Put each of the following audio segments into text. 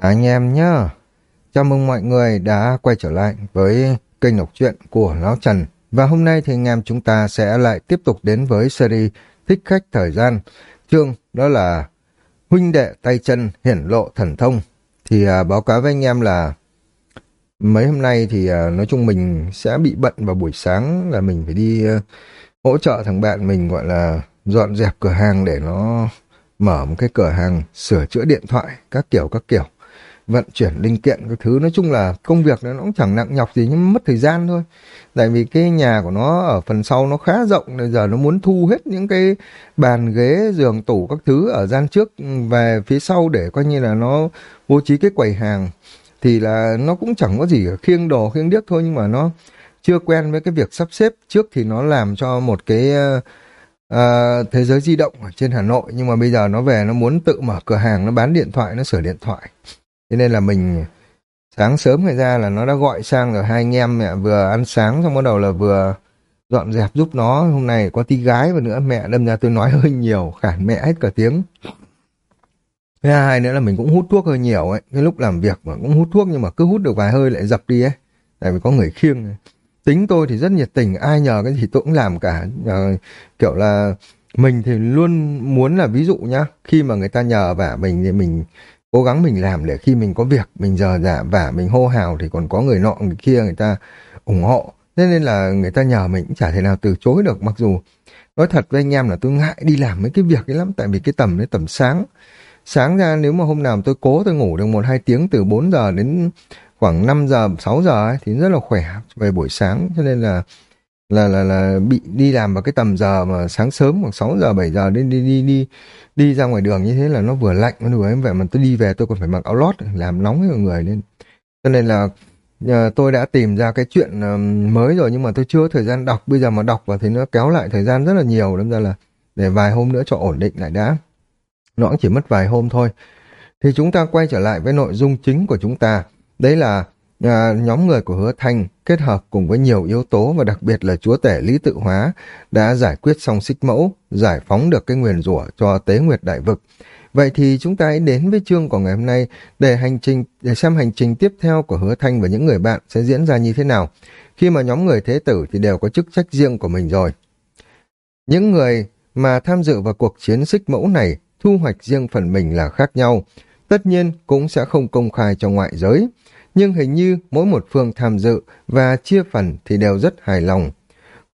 Anh em nhá, chào mừng mọi người đã quay trở lại với kênh đọc truyện của Lão Trần. Và hôm nay thì anh em chúng ta sẽ lại tiếp tục đến với series Thích Khách Thời Gian. Chương đó là Huynh đệ tay chân hiển lộ thần thông. Thì à, báo cáo với anh em là mấy hôm nay thì à, nói chung mình sẽ bị bận vào buổi sáng là mình phải đi à, hỗ trợ thằng bạn mình gọi là dọn dẹp cửa hàng để nó mở một cái cửa hàng sửa chữa điện thoại các kiểu các kiểu vận chuyển linh kiện các thứ. Nói chung là công việc nó cũng chẳng nặng nhọc gì nhưng mất thời gian thôi. Tại vì cái nhà của nó ở phần sau nó khá rộng bây giờ nó muốn thu hết những cái bàn ghế giường tủ các thứ ở gian trước ừ, về phía sau để coi như là nó bố trí cái quầy hàng. Thì là nó cũng chẳng có gì khiêng đồ khiêng điếc thôi nhưng mà nó chưa quen với cái việc sắp xếp. Trước thì nó làm cho một cái uh, thế giới di động ở trên Hà Nội nhưng mà bây giờ nó về nó muốn tự mở cửa hàng nó bán điện thoại nó sửa điện thoại. Thế nên là mình sáng sớm người ra là nó đã gọi sang rồi hai anh em mẹ vừa ăn sáng xong bắt đầu là vừa dọn dẹp giúp nó. Hôm nay có tí gái và nữa mẹ đâm ra tôi nói hơi nhiều, khản mẹ hết cả tiếng. Thứ hai nữa là mình cũng hút thuốc hơi nhiều ấy. Cái lúc làm việc mà cũng hút thuốc nhưng mà cứ hút được vài hơi lại dập đi ấy. Tại vì có người khiêng. Tính tôi thì rất nhiệt tình, ai nhờ cái gì tôi cũng làm cả. Nhờ, kiểu là mình thì luôn muốn là ví dụ nhá, khi mà người ta nhờ vả mình thì mình cố gắng mình làm để khi mình có việc mình giờ giả vả mình hô hào thì còn có người nọ người kia người ta ủng hộ. Thế nên là người ta nhờ mình cũng chả thể nào từ chối được. Mặc dù nói thật với anh em là tôi ngại đi làm mấy cái việc ấy lắm tại vì cái tầm đấy tầm sáng. Sáng ra nếu mà hôm nào tôi cố tôi ngủ được một hai tiếng từ 4 giờ đến khoảng 5 giờ 6 giờ ấy, thì rất là khỏe về buổi sáng. Cho nên là là là là bị đi làm vào cái tầm giờ mà sáng sớm khoảng 6 giờ 7 giờ đi đi đi đi đi ra ngoài đường như thế là nó vừa lạnh, nó vừa vậy mà tôi đi về tôi còn phải mặc áo lót, làm nóng mọi người lên. Cho nên là ờ, tôi đã tìm ra cái chuyện ờ, mới rồi nhưng mà tôi chưa có thời gian đọc. Bây giờ mà đọc vào thì nó kéo lại thời gian rất là nhiều, đâm ra là để vài hôm nữa cho ổn định lại đã. Nó cũng chỉ mất vài hôm thôi. Thì chúng ta quay trở lại với nội dung chính của chúng ta. Đấy là à, nhóm người của hứa thanh kết hợp cùng với nhiều yếu tố và đặc biệt là chúa tể lý tự hóa đã giải quyết xong xích mẫu giải phóng được cái nguyền rủa cho tế nguyệt đại vực. Vậy thì chúng ta hãy đến với chương của ngày hôm nay để hành trình để xem hành trình tiếp theo của hứa thanh và những người bạn sẽ diễn ra như thế nào. Khi mà nhóm người thế tử thì đều có chức trách riêng của mình rồi. Những người mà tham dự vào cuộc chiến xích mẫu này thu hoạch riêng phần mình là khác nhau. Tất nhiên cũng sẽ không công khai cho ngoại giới nhưng hình như mỗi một phương tham dự và chia phần thì đều rất hài lòng.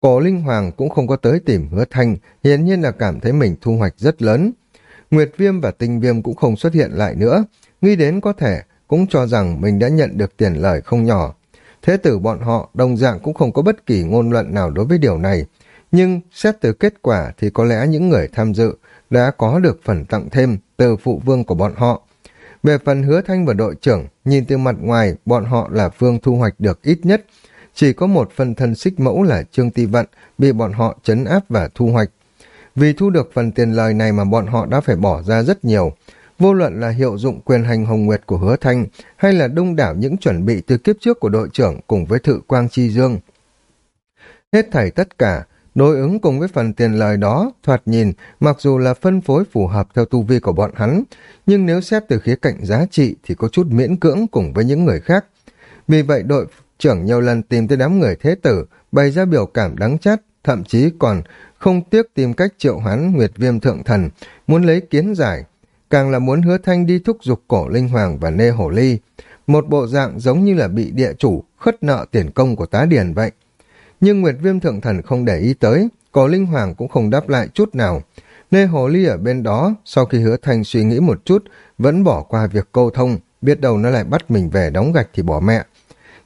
Cổ Linh Hoàng cũng không có tới tìm hứa thanh, hiển nhiên là cảm thấy mình thu hoạch rất lớn. Nguyệt Viêm và Tinh Viêm cũng không xuất hiện lại nữa, nghĩ đến có thể cũng cho rằng mình đã nhận được tiền lời không nhỏ. Thế tử bọn họ đồng dạng cũng không có bất kỳ ngôn luận nào đối với điều này, nhưng xét từ kết quả thì có lẽ những người tham dự đã có được phần tặng thêm từ phụ vương của bọn họ, về phần hứa thanh và đội trưởng, nhìn từ mặt ngoài, bọn họ là phương thu hoạch được ít nhất. Chỉ có một phần thân xích mẫu là Trương Ti Vận bị bọn họ chấn áp và thu hoạch. Vì thu được phần tiền lời này mà bọn họ đã phải bỏ ra rất nhiều. Vô luận là hiệu dụng quyền hành hồng nguyệt của hứa thanh hay là đông đảo những chuẩn bị từ kiếp trước của đội trưởng cùng với thự quang chi dương. Hết thảy tất cả Đối ứng cùng với phần tiền lời đó, thoạt nhìn, mặc dù là phân phối phù hợp theo tu vi của bọn hắn, nhưng nếu xét từ khía cạnh giá trị thì có chút miễn cưỡng cùng với những người khác. Vì vậy đội trưởng nhiều lần tìm tới đám người thế tử, bày ra biểu cảm đắng chát, thậm chí còn không tiếc tìm cách triệu hoán Nguyệt Viêm Thượng Thần, muốn lấy kiến giải, càng là muốn hứa thanh đi thúc giục cổ Linh Hoàng và Nê Hổ Ly. Một bộ dạng giống như là bị địa chủ khất nợ tiền công của tá điền vậy. Nhưng Nguyệt Viêm Thượng Thần không để ý tới, cổ Linh Hoàng cũng không đáp lại chút nào. Nê Hồ Ly ở bên đó, sau khi hứa thanh suy nghĩ một chút, vẫn bỏ qua việc câu thông, biết đâu nó lại bắt mình về đóng gạch thì bỏ mẹ.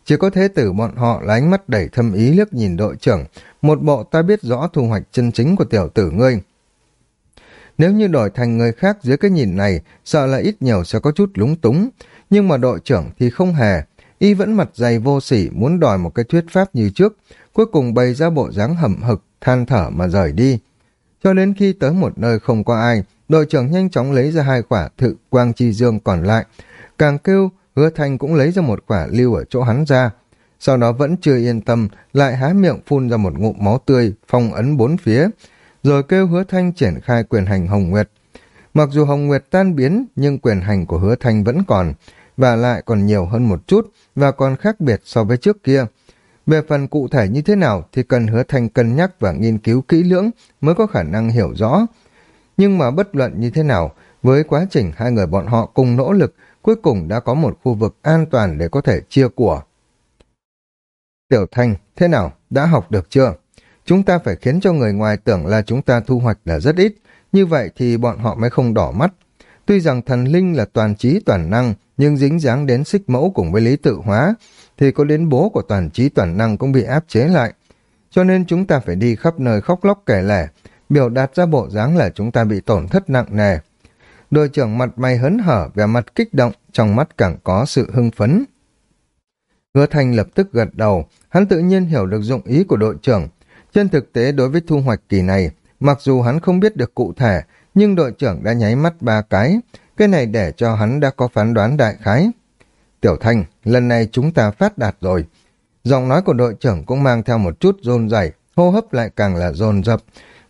Chỉ có thế tử bọn họ là ánh mắt đầy thâm ý liếc nhìn đội trưởng, một bộ ta biết rõ thu hoạch chân chính của tiểu tử ngươi. Nếu như đổi thành người khác dưới cái nhìn này, sợ là ít nhiều sẽ có chút lúng túng, nhưng mà đội trưởng thì không hề, y vẫn mặt dày vô sỉ muốn đòi một cái thuyết pháp như trước, cuối cùng bày ra bộ dáng hậm hực, than thở mà rời đi. Cho đến khi tới một nơi không có ai, đội trưởng nhanh chóng lấy ra hai quả thự quang chi dương còn lại. Càng kêu, hứa thanh cũng lấy ra một quả lưu ở chỗ hắn ra. Sau đó vẫn chưa yên tâm, lại há miệng phun ra một ngụm máu tươi, phong ấn bốn phía, rồi kêu hứa thanh triển khai quyền hành Hồng Nguyệt. Mặc dù Hồng Nguyệt tan biến, nhưng quyền hành của hứa thanh vẫn còn và lại còn nhiều hơn một chút và còn khác biệt so với trước kia. Về phần cụ thể như thế nào thì cần hứa thanh cân nhắc và nghiên cứu kỹ lưỡng mới có khả năng hiểu rõ. Nhưng mà bất luận như thế nào, với quá trình hai người bọn họ cùng nỗ lực, cuối cùng đã có một khu vực an toàn để có thể chia của. Tiểu Thanh, thế nào? Đã học được chưa? Chúng ta phải khiến cho người ngoài tưởng là chúng ta thu hoạch là rất ít, như vậy thì bọn họ mới không đỏ mắt. Tuy rằng thần linh là toàn trí toàn năng, nhưng dính dáng đến xích mẫu cùng với lý tự hóa, thì có đến bố của toàn trí toàn năng cũng bị áp chế lại. Cho nên chúng ta phải đi khắp nơi khóc lóc kể lẻ, biểu đạt ra bộ dáng là chúng ta bị tổn thất nặng nề. Đội trưởng mặt mày hớn hở, vẻ mặt kích động, trong mắt càng có sự hưng phấn. Hứa Thanh lập tức gật đầu, hắn tự nhiên hiểu được dụng ý của đội trưởng. Trên thực tế đối với thu hoạch kỳ này, mặc dù hắn không biết được cụ thể, nhưng đội trưởng đã nháy mắt ba cái, cái này để cho hắn đã có phán đoán đại khái. Tiểu Thanh, lần này chúng ta phát đạt rồi. Giọng nói của đội trưởng cũng mang theo một chút rôn rẩy, hô hấp lại càng là rồn rập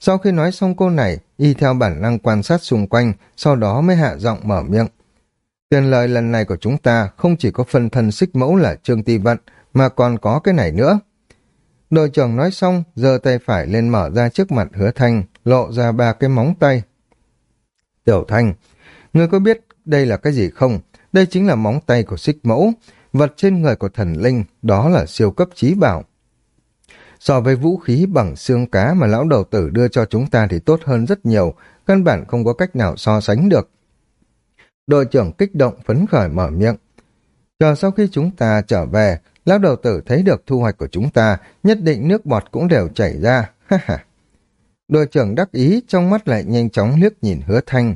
Sau khi nói xong câu này, y theo bản năng quan sát xung quanh, sau đó mới hạ giọng mở miệng. Tiền lời lần này của chúng ta không chỉ có phân thân xích mẫu là Trương Ti Vận, mà còn có cái này nữa. Đội trưởng nói xong, giơ tay phải lên mở ra trước mặt hứa thanh, lộ ra ba cái móng tay. Tiểu thanh, ngươi có biết đây là cái gì không? Đây chính là móng tay của xích mẫu, vật trên người của thần linh, đó là siêu cấp trí bảo. So với vũ khí bằng xương cá mà lão đầu tử đưa cho chúng ta thì tốt hơn rất nhiều, căn bản không có cách nào so sánh được. Đội trưởng kích động phấn khởi mở miệng. Chờ sau khi chúng ta trở về, lão đầu tử thấy được thu hoạch của chúng ta, nhất định nước bọt cũng đều chảy ra. Ha ha. Đội trưởng đắc ý, trong mắt lại nhanh chóng liếc nhìn hứa thanh.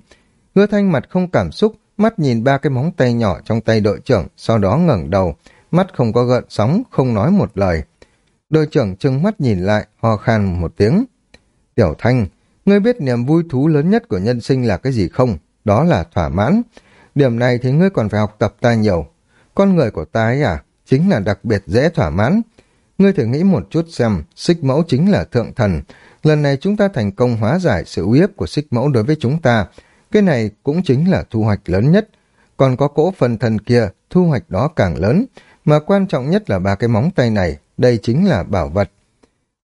Hứa thanh mặt không cảm xúc, mắt nhìn ba cái móng tay nhỏ trong tay đội trưởng, sau đó ngẩng đầu, mắt không có gợn sóng, không nói một lời. Đội trưởng trừng mắt nhìn lại, ho khan một tiếng. Tiểu Thanh, ngươi biết niềm vui thú lớn nhất của nhân sinh là cái gì không? Đó là thỏa mãn. Điểm này thì ngươi còn phải học tập ta nhiều. Con người của ta ấy à, chính là đặc biệt dễ thỏa mãn. Ngươi thử nghĩ một chút xem, xích mẫu chính là thượng thần. Lần này chúng ta thành công hóa giải sự uy hiếp của xích mẫu đối với chúng ta. Cái này cũng chính là thu hoạch lớn nhất. Còn có cỗ phần thần kia, thu hoạch đó càng lớn. Mà quan trọng nhất là ba cái móng tay này, đây chính là bảo vật.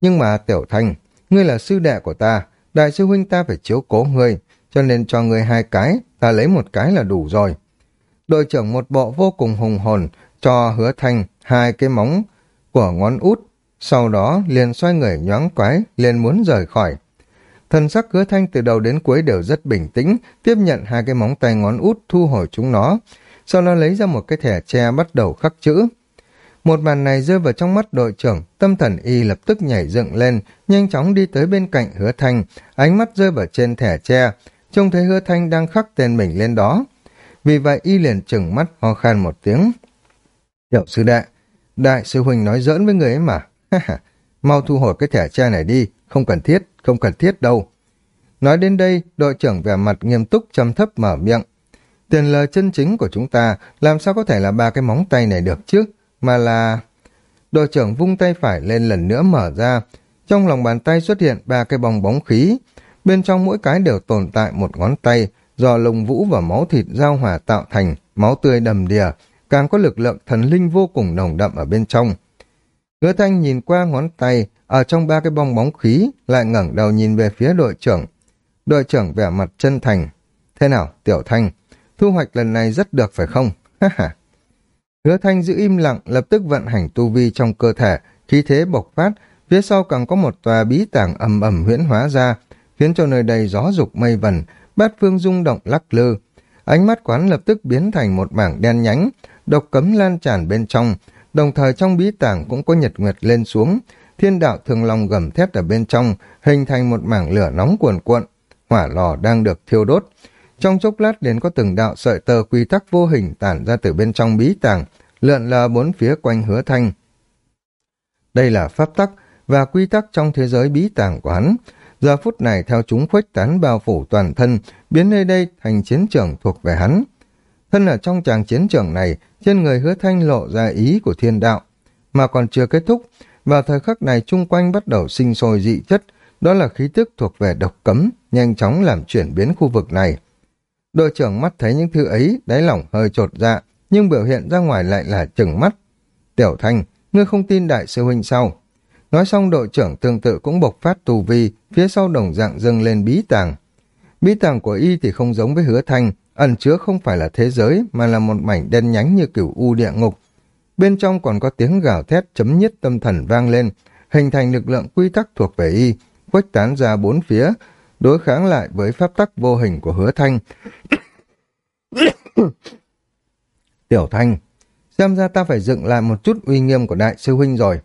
Nhưng mà Tiểu Thanh, ngươi là sư đệ của ta, đại sư huynh ta phải chiếu cố ngươi, cho nên cho ngươi hai cái, ta lấy một cái là đủ rồi. Đội trưởng một bộ vô cùng hùng hồn, cho hứa thanh hai cái móng của ngón út, sau đó liền xoay người nhoáng quái, liền muốn rời khỏi. Thần sắc hứa thanh từ đầu đến cuối đều rất bình tĩnh, tiếp nhận hai cái móng tay ngón út thu hồi chúng nó, sau đó lấy ra một cái thẻ tre bắt đầu khắc chữ. Một màn này rơi vào trong mắt đội trưởng, tâm thần y lập tức nhảy dựng lên, nhanh chóng đi tới bên cạnh hứa thanh, ánh mắt rơi vào trên thẻ tre, trông thấy hứa thanh đang khắc tên mình lên đó. Vì vậy y liền chừng mắt ho khan một tiếng. Tiểu sư đệ, đại sư huynh nói giỡn với người ấy mà. Mau thu hồi cái thẻ tre này đi, không cần thiết, không cần thiết đâu. Nói đến đây, đội trưởng vẻ mặt nghiêm túc chăm thấp mở miệng. Tiền lời chân chính của chúng ta làm sao có thể là ba cái móng tay này được chứ? mà là... Đội trưởng vung tay phải lên lần nữa mở ra, trong lòng bàn tay xuất hiện ba cái bong bóng khí, bên trong mỗi cái đều tồn tại một ngón tay, do lông vũ và máu thịt giao hòa tạo thành, máu tươi đầm đìa, càng có lực lượng thần linh vô cùng nồng đậm ở bên trong. Hứa thanh nhìn qua ngón tay, ở trong ba cái bong bóng khí, lại ngẩng đầu nhìn về phía đội trưởng. Đội trưởng vẻ mặt chân thành. Thế nào, tiểu thanh, thu hoạch lần này rất được phải không? Ha ha. Hứa thanh giữ im lặng, lập tức vận hành tu vi trong cơ thể, khí thế bộc phát, phía sau càng có một tòa bí tảng ầm ầm huyễn hóa ra, khiến cho nơi đây gió dục mây vần, bát phương rung động lắc lư. Ánh mắt quán lập tức biến thành một mảng đen nhánh, độc cấm lan tràn bên trong, đồng thời trong bí tảng cũng có nhật nguyệt lên xuống, thiên đạo thường long gầm thét ở bên trong, hình thành một mảng lửa nóng cuồn cuộn, hỏa lò đang được thiêu đốt. Trong chốc lát đến có từng đạo sợi tơ quy tắc vô hình tản ra từ bên trong bí tàng, lượn lờ bốn phía quanh hứa thanh. Đây là pháp tắc và quy tắc trong thế giới bí tàng của hắn. Giờ phút này theo chúng khuếch tán bao phủ toàn thân, biến nơi đây thành chiến trường thuộc về hắn. Thân ở trong tràng chiến trường này, trên người hứa thanh lộ ra ý của thiên đạo. Mà còn chưa kết thúc, vào thời khắc này chung quanh bắt đầu sinh sôi dị chất, đó là khí tức thuộc về độc cấm, nhanh chóng làm chuyển biến khu vực này. Đội trưởng mắt thấy những thứ ấy, đáy lỏng hơi trột dạ, nhưng biểu hiện ra ngoài lại là chừng mắt. Tiểu Thanh, ngươi không tin đại sư huynh sau Nói xong đội trưởng tương tự cũng bộc phát tù vi, phía sau đồng dạng dâng lên bí tàng. Bí tàng của y thì không giống với hứa thanh, ẩn chứa không phải là thế giới mà là một mảnh đen nhánh như kiểu u địa ngục. Bên trong còn có tiếng gào thét chấm nhất tâm thần vang lên, hình thành lực lượng quy tắc thuộc về y, khuếch tán ra bốn phía, đối kháng lại với pháp tắc vô hình của hứa thanh. Tiểu thanh, xem ra ta phải dựng lại một chút uy nghiêm của đại sư huynh rồi.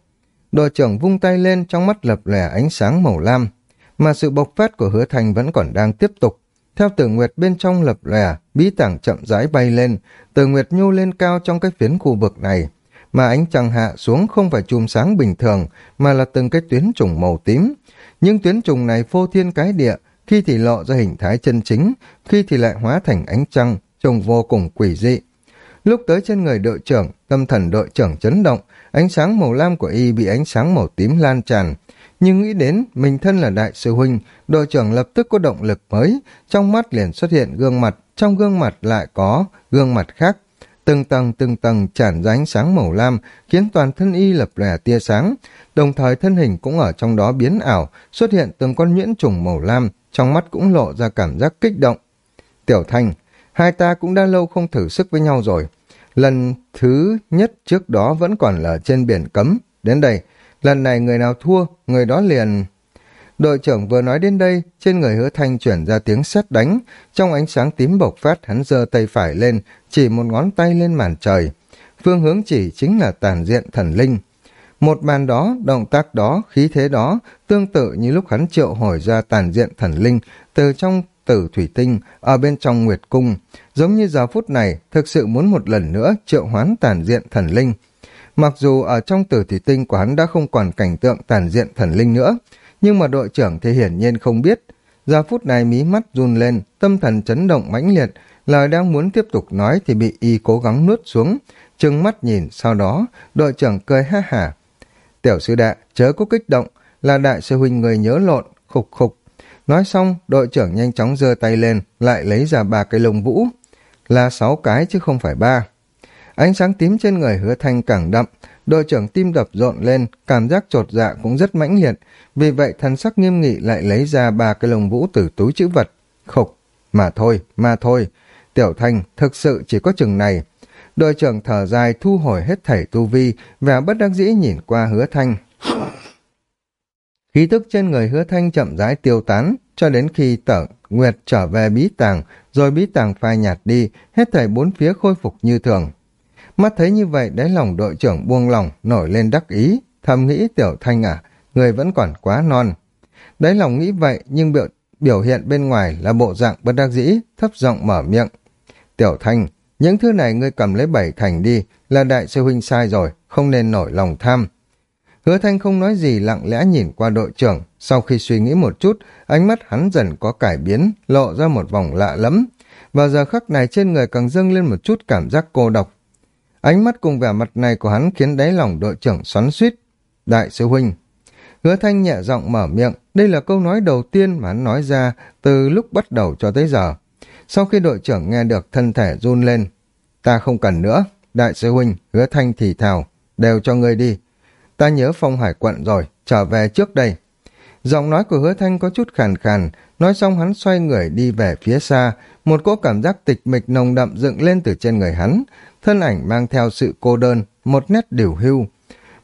Đội trưởng vung tay lên trong mắt lập lẻ ánh sáng màu lam, mà sự bộc phát của hứa thanh vẫn còn đang tiếp tục. Theo tử nguyệt bên trong lập lẻ, bí tảng chậm rãi bay lên, tử nguyệt nhô lên cao trong cái phiến khu vực này, mà ánh trăng hạ xuống không phải chùm sáng bình thường, mà là từng cái tuyến trùng màu tím. Nhưng tuyến trùng này phô thiên cái địa, khi thì lộ ra hình thái chân chính, khi thì lại hóa thành ánh trăng, trông vô cùng quỷ dị. Lúc tới trên người đội trưởng, tâm thần đội trưởng chấn động, ánh sáng màu lam của y bị ánh sáng màu tím lan tràn. Nhưng nghĩ đến mình thân là đại sư huynh, đội trưởng lập tức có động lực mới, trong mắt liền xuất hiện gương mặt, trong gương mặt lại có gương mặt khác. Từng tầng từng tầng tràn ra ánh sáng màu lam, khiến toàn thân y lập lẻ tia sáng, đồng thời thân hình cũng ở trong đó biến ảo, xuất hiện từng con nhuyễn trùng màu lam, trong mắt cũng lộ ra cảm giác kích động. Tiểu Thanh, hai ta cũng đã lâu không thử sức với nhau rồi. Lần thứ nhất trước đó vẫn còn là trên biển cấm. Đến đây, lần này người nào thua, người đó liền... Đội trưởng vừa nói đến đây, trên người hứa thanh chuyển ra tiếng sét đánh. Trong ánh sáng tím bộc phát, hắn giơ tay phải lên, chỉ một ngón tay lên màn trời. Phương hướng chỉ chính là tàn diện thần linh. Một màn đó, động tác đó, khí thế đó, tương tự như lúc hắn triệu hồi ra tàn diện thần linh từ trong tử thủy tinh ở bên trong nguyệt cung, giống như giờ phút này thực sự muốn một lần nữa triệu hoán tàn diện thần linh. Mặc dù ở trong tử thủy tinh của hắn đã không còn cảnh tượng tàn diện thần linh nữa, nhưng mà đội trưởng thì hiển nhiên không biết. Giờ phút này mí mắt run lên, tâm thần chấn động mãnh liệt, lời đang muốn tiếp tục nói thì bị y cố gắng nuốt xuống, trừng mắt nhìn, sau đó đội trưởng cười ha hả. Tiểu sư đệ, chớ có kích động, là đại sư huynh người nhớ lộn, khục khục, Nói xong, đội trưởng nhanh chóng giơ tay lên, lại lấy ra ba cái lông vũ. Là sáu cái chứ không phải ba. Ánh sáng tím trên người hứa thanh càng đậm, đội trưởng tim đập rộn lên, cảm giác trột dạ cũng rất mãnh liệt, vì vậy thần sắc nghiêm nghị lại lấy ra ba cái lồng vũ từ túi chữ vật. Khục, mà thôi, mà thôi, tiểu thanh thực sự chỉ có chừng này. Đội trưởng thở dài thu hồi hết thảy tu vi và bất đắc dĩ nhìn qua hứa thanh. Khí tức trên người hứa thanh chậm rãi tiêu tán, cho đến khi tở Nguyệt trở về bí tàng, rồi bí tàng phai nhạt đi, hết thảy bốn phía khôi phục như thường. Mắt thấy như vậy, đáy lòng đội trưởng buông lòng, nổi lên đắc ý, thầm nghĩ tiểu thanh à, người vẫn còn quá non. Đáy lòng nghĩ vậy, nhưng biểu, biểu hiện bên ngoài là bộ dạng bất đắc dĩ, thấp giọng mở miệng. Tiểu thanh, những thứ này ngươi cầm lấy bảy thành đi, là đại sư huynh sai rồi, không nên nổi lòng tham. Hứa Thanh không nói gì lặng lẽ nhìn qua đội trưởng, sau khi suy nghĩ một chút, ánh mắt hắn dần có cải biến, lộ ra một vòng lạ lẫm. Vào giờ khắc này trên người càng dâng lên một chút cảm giác cô độc. Ánh mắt cùng vẻ mặt này của hắn khiến đáy lòng đội trưởng xoắn suýt. Đại sư huynh. Hứa Thanh nhẹ giọng mở miệng, đây là câu nói đầu tiên mà hắn nói ra từ lúc bắt đầu cho tới giờ. Sau khi đội trưởng nghe được thân thể run lên, ta không cần nữa, đại sư huynh, hứa Thanh thì thào, đều cho ngươi đi Ta nhớ phong hải quận rồi, trở về trước đây. Giọng nói của hứa thanh có chút khàn khàn, nói xong hắn xoay người đi về phía xa, một cỗ cảm giác tịch mịch nồng đậm dựng lên từ trên người hắn, thân ảnh mang theo sự cô đơn, một nét điều hưu.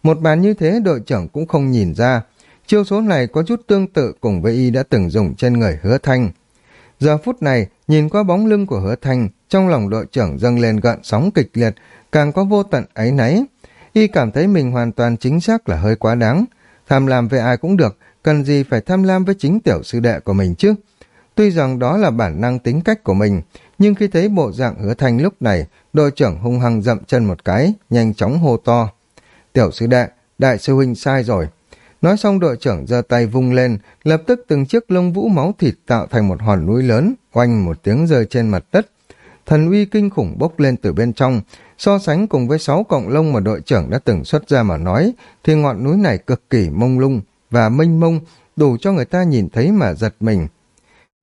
Một bàn như thế đội trưởng cũng không nhìn ra, chiêu số này có chút tương tự cùng với y đã từng dùng trên người hứa thanh. Giờ phút này, nhìn qua bóng lưng của hứa thanh, trong lòng đội trưởng dâng lên gợn sóng kịch liệt, càng có vô tận ấy náy. Y cảm thấy mình hoàn toàn chính xác là hơi quá đáng. Tham lam với ai cũng được, cần gì phải tham lam với chính tiểu sư đệ của mình chứ. Tuy rằng đó là bản năng tính cách của mình, nhưng khi thấy bộ dạng hứa thanh lúc này, đội trưởng hung hăng dậm chân một cái, nhanh chóng hô to. Tiểu sư đệ, đại sư huynh sai rồi. Nói xong đội trưởng giơ tay vung lên, lập tức từng chiếc lông vũ máu thịt tạo thành một hòn núi lớn, oanh một tiếng rơi trên mặt đất. Thần uy kinh khủng bốc lên từ bên trong, So sánh cùng với sáu cọng lông mà đội trưởng đã từng xuất ra mà nói, thì ngọn núi này cực kỳ mông lung và mênh mông, đủ cho người ta nhìn thấy mà giật mình.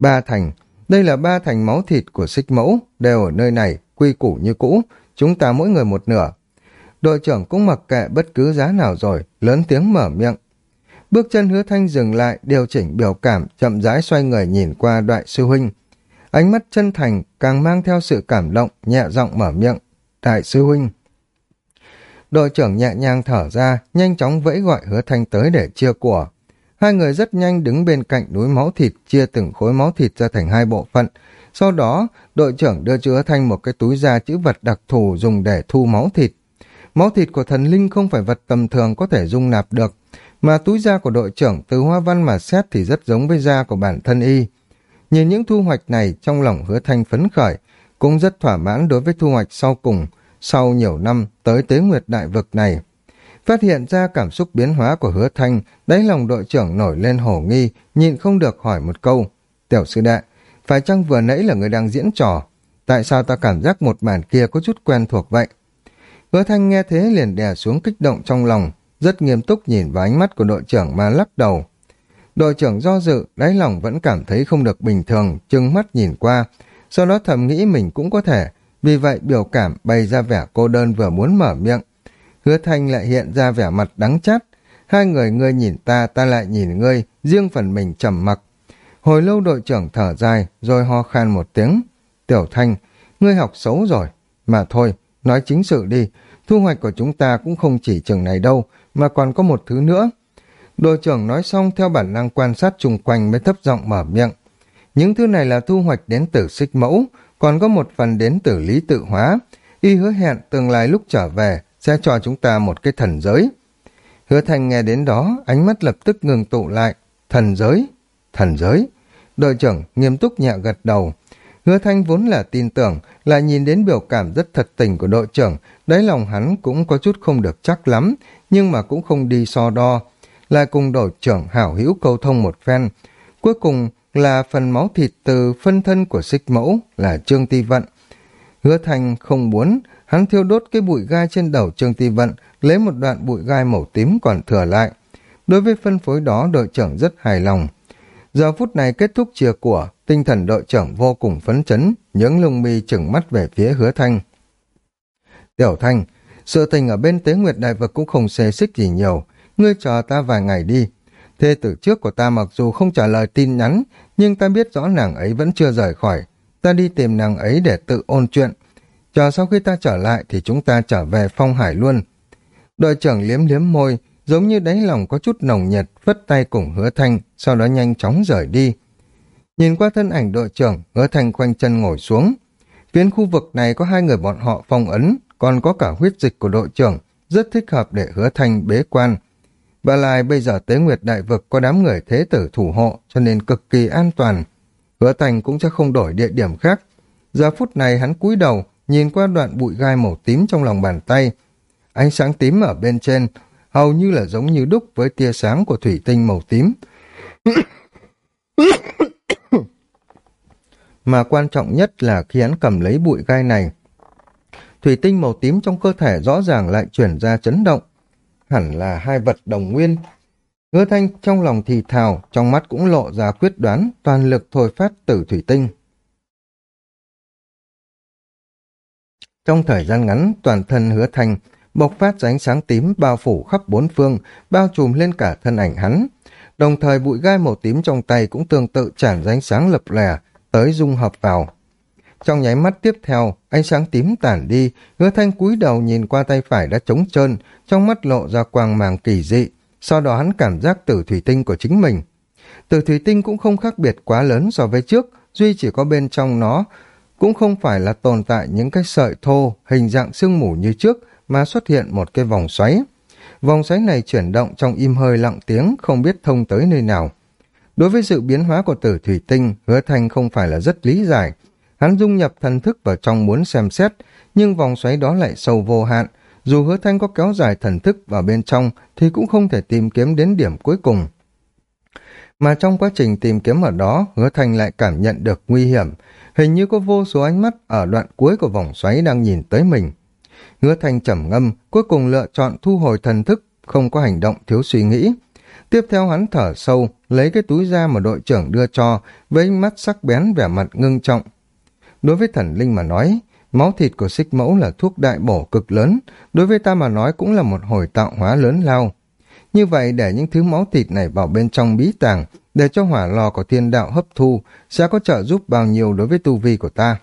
Ba thành, đây là ba thành máu thịt của xích mẫu, đều ở nơi này, quy củ như cũ, chúng ta mỗi người một nửa. Đội trưởng cũng mặc kệ bất cứ giá nào rồi, lớn tiếng mở miệng. Bước chân hứa thanh dừng lại, điều chỉnh biểu cảm, chậm rãi xoay người nhìn qua đại sư huynh. Ánh mắt chân thành càng mang theo sự cảm động, nhẹ giọng mở miệng. Đại sư huynh. Đội trưởng nhẹ nhàng thở ra, nhanh chóng vẫy gọi hứa thanh tới để chia của. Hai người rất nhanh đứng bên cạnh núi máu thịt, chia từng khối máu thịt ra thành hai bộ phận. Sau đó, đội trưởng đưa chứa thanh một cái túi da chữ vật đặc thù dùng để thu máu thịt. Máu thịt của thần linh không phải vật tầm thường có thể dung nạp được, mà túi da của đội trưởng từ hoa văn mà xét thì rất giống với da của bản thân y. Nhìn những thu hoạch này trong lòng hứa thanh phấn khởi, cũng rất thỏa mãn đối với thu hoạch sau cùng, sau nhiều năm tới tế nguyệt đại vực này. Phát hiện ra cảm xúc biến hóa của hứa thanh, đáy lòng đội trưởng nổi lên hổ nghi, nhịn không được hỏi một câu. Tiểu sư đệ, phải chăng vừa nãy là người đang diễn trò? Tại sao ta cảm giác một màn kia có chút quen thuộc vậy? Hứa thanh nghe thế liền đè xuống kích động trong lòng, rất nghiêm túc nhìn vào ánh mắt của đội trưởng mà lắc đầu. Đội trưởng do dự, đáy lòng vẫn cảm thấy không được bình thường, chừng mắt nhìn qua, sau đó thầm nghĩ mình cũng có thể, vì vậy biểu cảm bày ra vẻ cô đơn vừa muốn mở miệng. Hứa thanh lại hiện ra vẻ mặt đắng chát, hai người ngươi nhìn ta, ta lại nhìn ngươi, riêng phần mình trầm mặc. Hồi lâu đội trưởng thở dài, rồi ho khan một tiếng. Tiểu thanh, ngươi học xấu rồi. Mà thôi, nói chính sự đi, thu hoạch của chúng ta cũng không chỉ chừng này đâu, mà còn có một thứ nữa. Đội trưởng nói xong theo bản năng quan sát chung quanh mới thấp giọng mở miệng. Những thứ này là thu hoạch đến từ xích mẫu, còn có một phần đến từ lý tự hóa. Y hứa hẹn tương lai lúc trở về sẽ cho chúng ta một cái thần giới. Hứa thành nghe đến đó, ánh mắt lập tức ngừng tụ lại. Thần giới? Thần giới? Đội trưởng nghiêm túc nhẹ gật đầu. Hứa thanh vốn là tin tưởng, lại nhìn đến biểu cảm rất thật tình của đội trưởng, đáy lòng hắn cũng có chút không được chắc lắm, nhưng mà cũng không đi so đo. Lại cùng đội trưởng hảo hữu câu thông một phen. Cuối cùng là phần máu thịt từ phân thân của xích mẫu là Trương Ti Vận. Hứa thanh không muốn, hắn thiêu đốt cái bụi gai trên đầu Trương Ti Vận, lấy một đoạn bụi gai màu tím còn thừa lại. Đối với phân phối đó, đội trưởng rất hài lòng. Giờ phút này kết thúc chia của, tinh thần đội trưởng vô cùng phấn chấn, những lông mi chừng mắt về phía hứa thanh. Tiểu thanh, sự tình ở bên tế nguyệt đại vực cũng không xê xích gì nhiều, ngươi chờ ta vài ngày đi. Thê tử trước của ta mặc dù không trả lời tin nhắn, nhưng ta biết rõ nàng ấy vẫn chưa rời khỏi. Ta đi tìm nàng ấy để tự ôn chuyện. Chờ sau khi ta trở lại thì chúng ta trở về phong hải luôn. Đội trưởng liếm liếm môi, giống như đáy lòng có chút nồng nhiệt, vất tay cùng hứa thanh, sau đó nhanh chóng rời đi. Nhìn qua thân ảnh đội trưởng, hứa thanh quanh chân ngồi xuống. Phiến khu vực này có hai người bọn họ phong ấn, còn có cả huyết dịch của đội trưởng, rất thích hợp để hứa thanh bế quan. Và lại bây giờ tế nguyệt đại vực có đám người thế tử thủ hộ, cho nên cực kỳ an toàn. Hứa thanh cũng sẽ không đổi địa điểm khác. Giờ phút này hắn cúi đầu, nhìn qua đoạn bụi gai màu tím trong lòng bàn tay. Ánh sáng tím ở bên trên hầu như là giống như đúc với tia sáng của thủy tinh màu tím. mà quan trọng nhất là khi hắn cầm lấy bụi gai này, thủy tinh màu tím trong cơ thể rõ ràng lại chuyển ra chấn động. Hẳn là hai vật đồng nguyên. ngư thanh trong lòng thì thào, trong mắt cũng lộ ra quyết đoán, toàn lực thôi phát tử thủy tinh. Trong thời gian ngắn, toàn thân hứa thanh bộc phát ra ánh sáng tím bao phủ khắp bốn phương, bao trùm lên cả thân ảnh hắn. Đồng thời bụi gai màu tím trong tay cũng tương tự tràn ra ánh sáng lập lè, tới dung hợp vào. Trong nháy mắt tiếp theo, ánh sáng tím tản đi, hứa thanh cúi đầu nhìn qua tay phải đã trống trơn, trong mắt lộ ra quang màng kỳ dị, sau đó hắn cảm giác tử thủy tinh của chính mình. Tử thủy tinh cũng không khác biệt quá lớn so với trước, duy chỉ có bên trong nó, cũng không phải là tồn tại những cái sợi thô, hình dạng sương mù như trước, mà xuất hiện một cái vòng xoáy. Vòng xoáy này chuyển động trong im hơi lặng tiếng, không biết thông tới nơi nào. Đối với sự biến hóa của tử thủy tinh, hứa thanh không phải là rất lý giải. Hắn dung nhập thần thức vào trong muốn xem xét, nhưng vòng xoáy đó lại sâu vô hạn. Dù hứa thanh có kéo dài thần thức vào bên trong, thì cũng không thể tìm kiếm đến điểm cuối cùng. Mà trong quá trình tìm kiếm ở đó, hứa thanh lại cảm nhận được nguy hiểm. Hình như có vô số ánh mắt ở đoạn cuối của vòng xoáy đang nhìn tới mình. Hứa thanh trầm ngâm, cuối cùng lựa chọn thu hồi thần thức, không có hành động thiếu suy nghĩ. Tiếp theo hắn thở sâu, lấy cái túi ra mà đội trưởng đưa cho, với ánh mắt sắc bén vẻ mặt ngưng trọng. Đối với thần linh mà nói, máu thịt của xích mẫu là thuốc đại bổ cực lớn, đối với ta mà nói cũng là một hồi tạo hóa lớn lao. Như vậy để những thứ máu thịt này vào bên trong bí tàng, để cho hỏa lò của thiên đạo hấp thu, sẽ có trợ giúp bao nhiêu đối với tu vi của ta.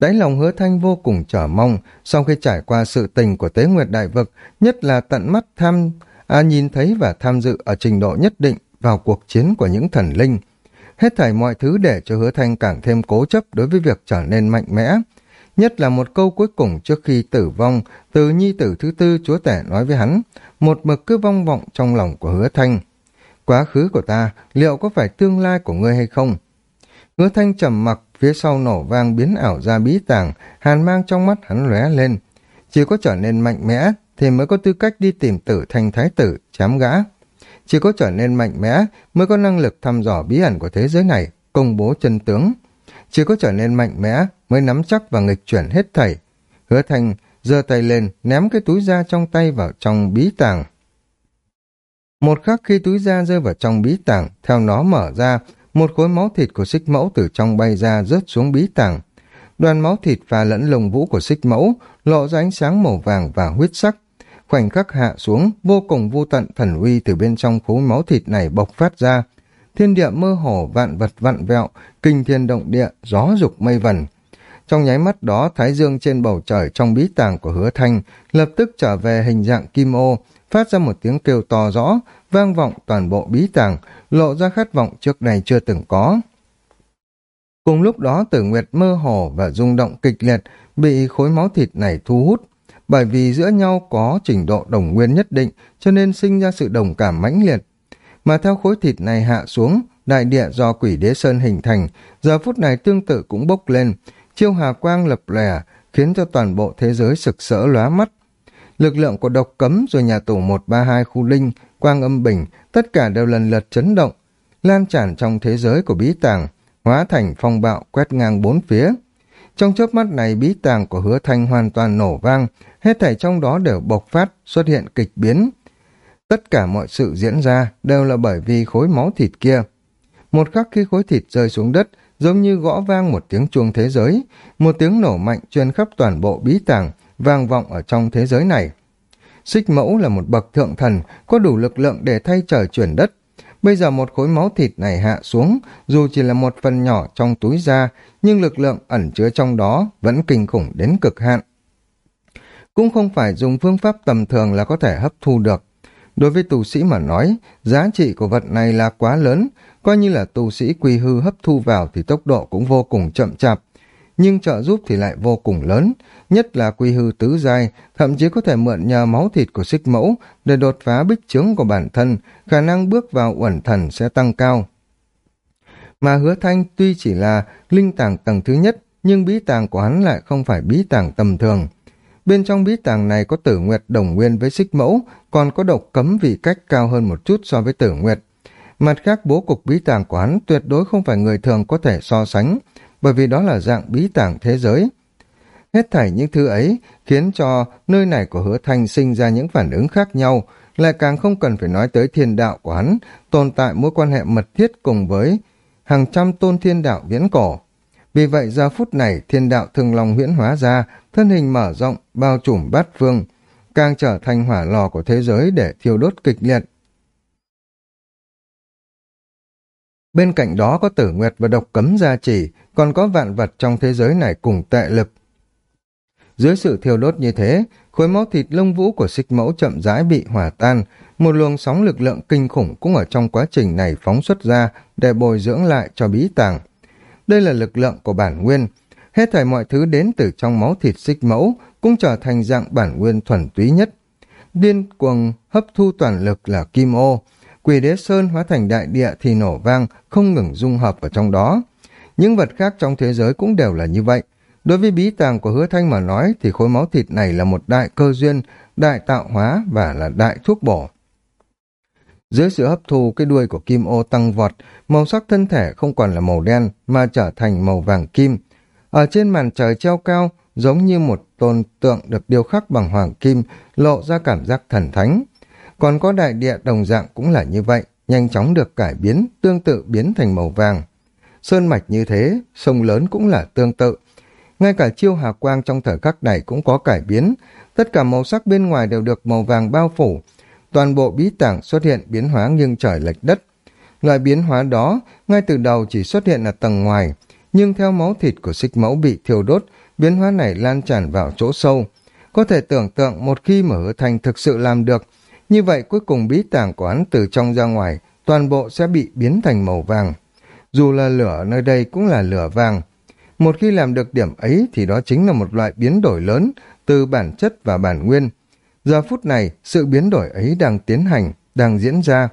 Đáy lòng hứa thanh vô cùng chờ mong, sau khi trải qua sự tình của tế nguyệt đại vực, nhất là tận mắt tham, à, nhìn thấy và tham dự ở trình độ nhất định vào cuộc chiến của những thần linh. Hết thảy mọi thứ để cho hứa thanh càng thêm cố chấp đối với việc trở nên mạnh mẽ. Nhất là một câu cuối cùng trước khi tử vong, từ nhi tử thứ tư chúa tể nói với hắn, một mực cứ vong vọng trong lòng của hứa thanh. Quá khứ của ta, liệu có phải tương lai của ngươi hay không? Hứa thanh trầm mặc, phía sau nổ vang biến ảo ra bí tàng, hàn mang trong mắt hắn lóe lên. Chỉ có trở nên mạnh mẽ, thì mới có tư cách đi tìm tử thanh thái tử, chám gã. Chỉ có trở nên mạnh mẽ, mới có năng lực thăm dò bí ẩn của thế giới này, công bố chân tướng. Chỉ có trở nên mạnh mẽ, mới nắm chắc và nghịch chuyển hết thảy. Hứa thanh giơ tay lên, ném cái túi da trong tay vào trong bí tàng. Một khắc khi túi da rơi vào trong bí tàng, theo nó mở ra, một khối máu thịt của xích mẫu từ trong bay ra rớt xuống bí tàng. Đoàn máu thịt và lẫn lồng vũ của xích mẫu lộ ra ánh sáng màu vàng và huyết sắc. Khoảnh khắc hạ xuống, vô cùng vô tận thần uy từ bên trong khối máu thịt này bộc phát ra. Thiên địa mơ hồ, vạn vật vặn vẹo, kinh thiên động địa, gió dục mây vần. Trong nháy mắt đó, thái dương trên bầu trời trong bí tàng của hứa thanh lập tức trở về hình dạng kim ô, phát ra một tiếng kêu to rõ, vang vọng toàn bộ bí tàng, lộ ra khát vọng trước này chưa từng có. Cùng lúc đó tử nguyệt mơ hồ và rung động kịch liệt bị khối máu thịt này thu hút, bởi vì giữa nhau có trình độ đồng nguyên nhất định cho nên sinh ra sự đồng cảm mãnh liệt. Mà theo khối thịt này hạ xuống, đại địa do quỷ đế sơn hình thành, giờ phút này tương tự cũng bốc lên, chiêu hà quang lập lè, khiến cho toàn bộ thế giới sực sỡ lóa mắt. Lực lượng của độc cấm rồi nhà tù 132 khu linh, quang âm bình, tất cả đều lần lượt chấn động, lan tràn trong thế giới của bí tàng, hóa thành phong bạo quét ngang bốn phía. Trong chớp mắt này bí tàng của hứa thanh hoàn toàn nổ vang, hết thảy trong đó đều bộc phát, xuất hiện kịch biến. Tất cả mọi sự diễn ra đều là bởi vì khối máu thịt kia. Một khắc khi khối thịt rơi xuống đất, giống như gõ vang một tiếng chuông thế giới, một tiếng nổ mạnh truyền khắp toàn bộ bí tàng, vang vọng ở trong thế giới này. Xích mẫu là một bậc thượng thần, có đủ lực lượng để thay trời chuyển đất. Bây giờ một khối máu thịt này hạ xuống, dù chỉ là một phần nhỏ trong túi da, nhưng lực lượng ẩn chứa trong đó vẫn kinh khủng đến cực hạn. Cũng không phải dùng phương pháp tầm thường là có thể hấp thu được. Đối với tu sĩ mà nói, giá trị của vật này là quá lớn, coi như là tu sĩ quy hư hấp thu vào thì tốc độ cũng vô cùng chậm chạp, nhưng trợ giúp thì lại vô cùng lớn, nhất là quy hư tứ giai, thậm chí có thể mượn nhờ máu thịt của xích mẫu để đột phá bích chướng của bản thân, khả năng bước vào uẩn thần sẽ tăng cao. Mà hứa thanh tuy chỉ là linh tàng tầng thứ nhất, nhưng bí tàng của hắn lại không phải bí tàng tầm thường. Bên trong bí tàng này có tử nguyệt đồng nguyên với xích mẫu, còn có độc cấm vị cách cao hơn một chút so với tử nguyệt. Mặt khác bố cục bí tàng của hắn tuyệt đối không phải người thường có thể so sánh, bởi vì đó là dạng bí tàng thế giới. Hết thảy những thứ ấy khiến cho nơi này của hứa thanh sinh ra những phản ứng khác nhau, lại càng không cần phải nói tới thiên đạo của hắn, tồn tại mối quan hệ mật thiết cùng với hàng trăm tôn thiên đạo viễn cổ. Vì vậy giờ phút này thiên đạo thường lòng huyễn hóa ra, thân hình mở rộng, bao trùm bát phương, càng trở thành hỏa lò của thế giới để thiêu đốt kịch liệt. Bên cạnh đó có tử nguyệt và độc cấm gia trì, còn có vạn vật trong thế giới này cùng tệ lực. Dưới sự thiêu đốt như thế, khối máu thịt lông vũ của xích mẫu chậm rãi bị hỏa tan, một luồng sóng lực lượng kinh khủng cũng ở trong quá trình này phóng xuất ra để bồi dưỡng lại cho bí tàng. Đây là lực lượng của bản nguyên, hết thảy mọi thứ đến từ trong máu thịt xích mẫu cũng trở thành dạng bản nguyên thuần túy nhất. Điên cuồng hấp thu toàn lực là kim ô, quỷ đế sơn hóa thành đại địa thì nổ vang, không ngừng dung hợp ở trong đó. Những vật khác trong thế giới cũng đều là như vậy. Đối với bí tàng của hứa thanh mà nói thì khối máu thịt này là một đại cơ duyên, đại tạo hóa và là đại thuốc bổ. Dưới sự hấp thu cái đuôi của kim ô tăng vọt, màu sắc thân thể không còn là màu đen mà trở thành màu vàng kim. Ở trên màn trời treo cao, giống như một tôn tượng được điêu khắc bằng hoàng kim, lộ ra cảm giác thần thánh. Còn có đại địa đồng dạng cũng là như vậy, nhanh chóng được cải biến, tương tự biến thành màu vàng. Sơn mạch như thế, sông lớn cũng là tương tự ngay cả chiêu hà quang trong thời khắc này cũng có cải biến, tất cả màu sắc bên ngoài đều được màu vàng bao phủ, toàn bộ bí tảng xuất hiện biến hóa nghiêng trời lệch đất. Loại biến hóa đó ngay từ đầu chỉ xuất hiện ở tầng ngoài, nhưng theo máu thịt của xích mẫu bị thiêu đốt, biến hóa này lan tràn vào chỗ sâu. Có thể tưởng tượng một khi mở hứa thành thực sự làm được, như vậy cuối cùng bí tàng của hắn từ trong ra ngoài, toàn bộ sẽ bị biến thành màu vàng. Dù là lửa nơi đây cũng là lửa vàng. Một khi làm được điểm ấy thì đó chính là một loại biến đổi lớn từ bản chất và bản nguyên. Giờ phút này, sự biến đổi ấy đang tiến hành, đang diễn ra.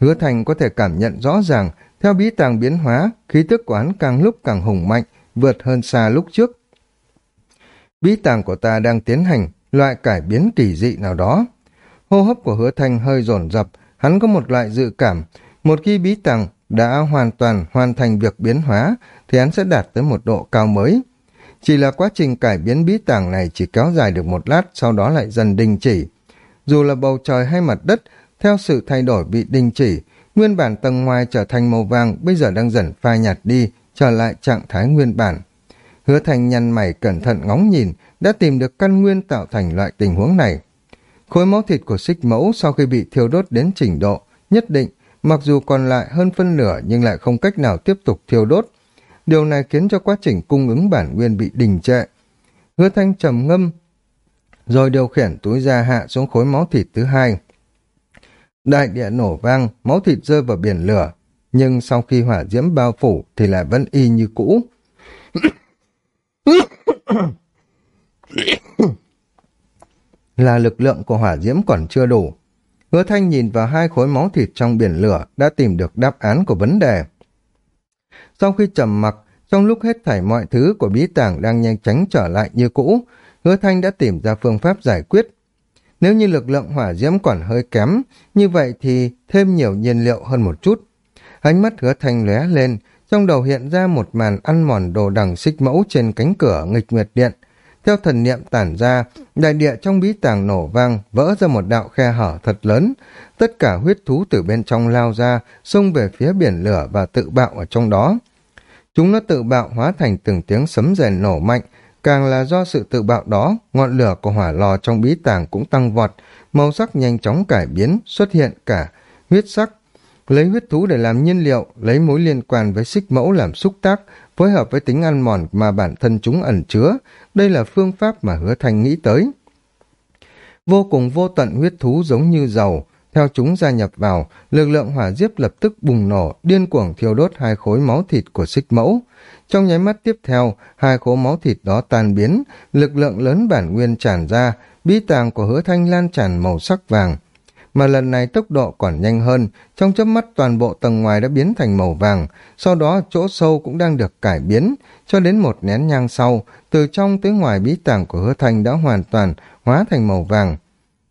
Hứa Thành có thể cảm nhận rõ ràng, theo bí tàng biến hóa, khí tức của hắn càng lúc càng hùng mạnh, vượt hơn xa lúc trước. Bí tàng của ta đang tiến hành loại cải biến kỳ dị nào đó. Hô hấp của hứa Thành hơi dồn dập, hắn có một loại dự cảm, một khi bí tàng đã hoàn toàn hoàn thành việc biến hóa, thì hắn sẽ đạt tới một độ cao mới. Chỉ là quá trình cải biến bí tàng này chỉ kéo dài được một lát, sau đó lại dần đình chỉ. Dù là bầu trời hay mặt đất, theo sự thay đổi bị đình chỉ, nguyên bản tầng ngoài trở thành màu vàng bây giờ đang dần phai nhạt đi, trở lại trạng thái nguyên bản. Hứa thành nhăn mày cẩn thận ngóng nhìn, đã tìm được căn nguyên tạo thành loại tình huống này. Khối máu thịt của xích mẫu sau khi bị thiêu đốt đến trình độ, nhất định, mặc dù còn lại hơn phân nửa nhưng lại không cách nào tiếp tục thiêu đốt. Điều này khiến cho quá trình cung ứng bản nguyên bị đình trệ. Hứa thanh trầm ngâm, rồi điều khiển túi ra hạ xuống khối máu thịt thứ hai. Đại địa nổ vang, máu thịt rơi vào biển lửa, nhưng sau khi hỏa diễm bao phủ thì lại vẫn y như cũ. là lực lượng của hỏa diễm còn chưa đủ. Hứa Thanh nhìn vào hai khối máu thịt trong biển lửa đã tìm được đáp án của vấn đề. Sau khi trầm mặc, trong lúc hết thảy mọi thứ của bí tàng đang nhanh chóng trở lại như cũ, Hứa Thanh đã tìm ra phương pháp giải quyết. Nếu như lực lượng hỏa diễm còn hơi kém, như vậy thì thêm nhiều nhiên liệu hơn một chút. Ánh mắt Hứa Thanh lóe lên, trong đầu hiện ra một màn ăn mòn đồ đằng xích mẫu trên cánh cửa nghịch nguyệt điện, theo thần niệm tản ra, đại địa trong bí tàng nổ vang, vỡ ra một đạo khe hở thật lớn. Tất cả huyết thú từ bên trong lao ra, xông về phía biển lửa và tự bạo ở trong đó. Chúng nó tự bạo hóa thành từng tiếng sấm rèn nổ mạnh, càng là do sự tự bạo đó, ngọn lửa của hỏa lò trong bí tàng cũng tăng vọt, màu sắc nhanh chóng cải biến, xuất hiện cả huyết sắc. Lấy huyết thú để làm nhiên liệu, lấy mối liên quan với xích mẫu làm xúc tác, phối hợp với tính ăn mòn mà bản thân chúng ẩn chứa, đây là phương pháp mà hứa thanh nghĩ tới. Vô cùng vô tận huyết thú giống như dầu, theo chúng gia nhập vào, lực lượng hỏa diếp lập tức bùng nổ, điên cuồng thiêu đốt hai khối máu thịt của xích mẫu. Trong nháy mắt tiếp theo, hai khối máu thịt đó tan biến, lực lượng lớn bản nguyên tràn ra, bí tàng của hứa thanh lan tràn màu sắc vàng, mà lần này tốc độ còn nhanh hơn, trong chớp mắt toàn bộ tầng ngoài đã biến thành màu vàng, sau đó chỗ sâu cũng đang được cải biến, cho đến một nén nhang sau, từ trong tới ngoài bí tàng của hứa thanh đã hoàn toàn hóa thành màu vàng.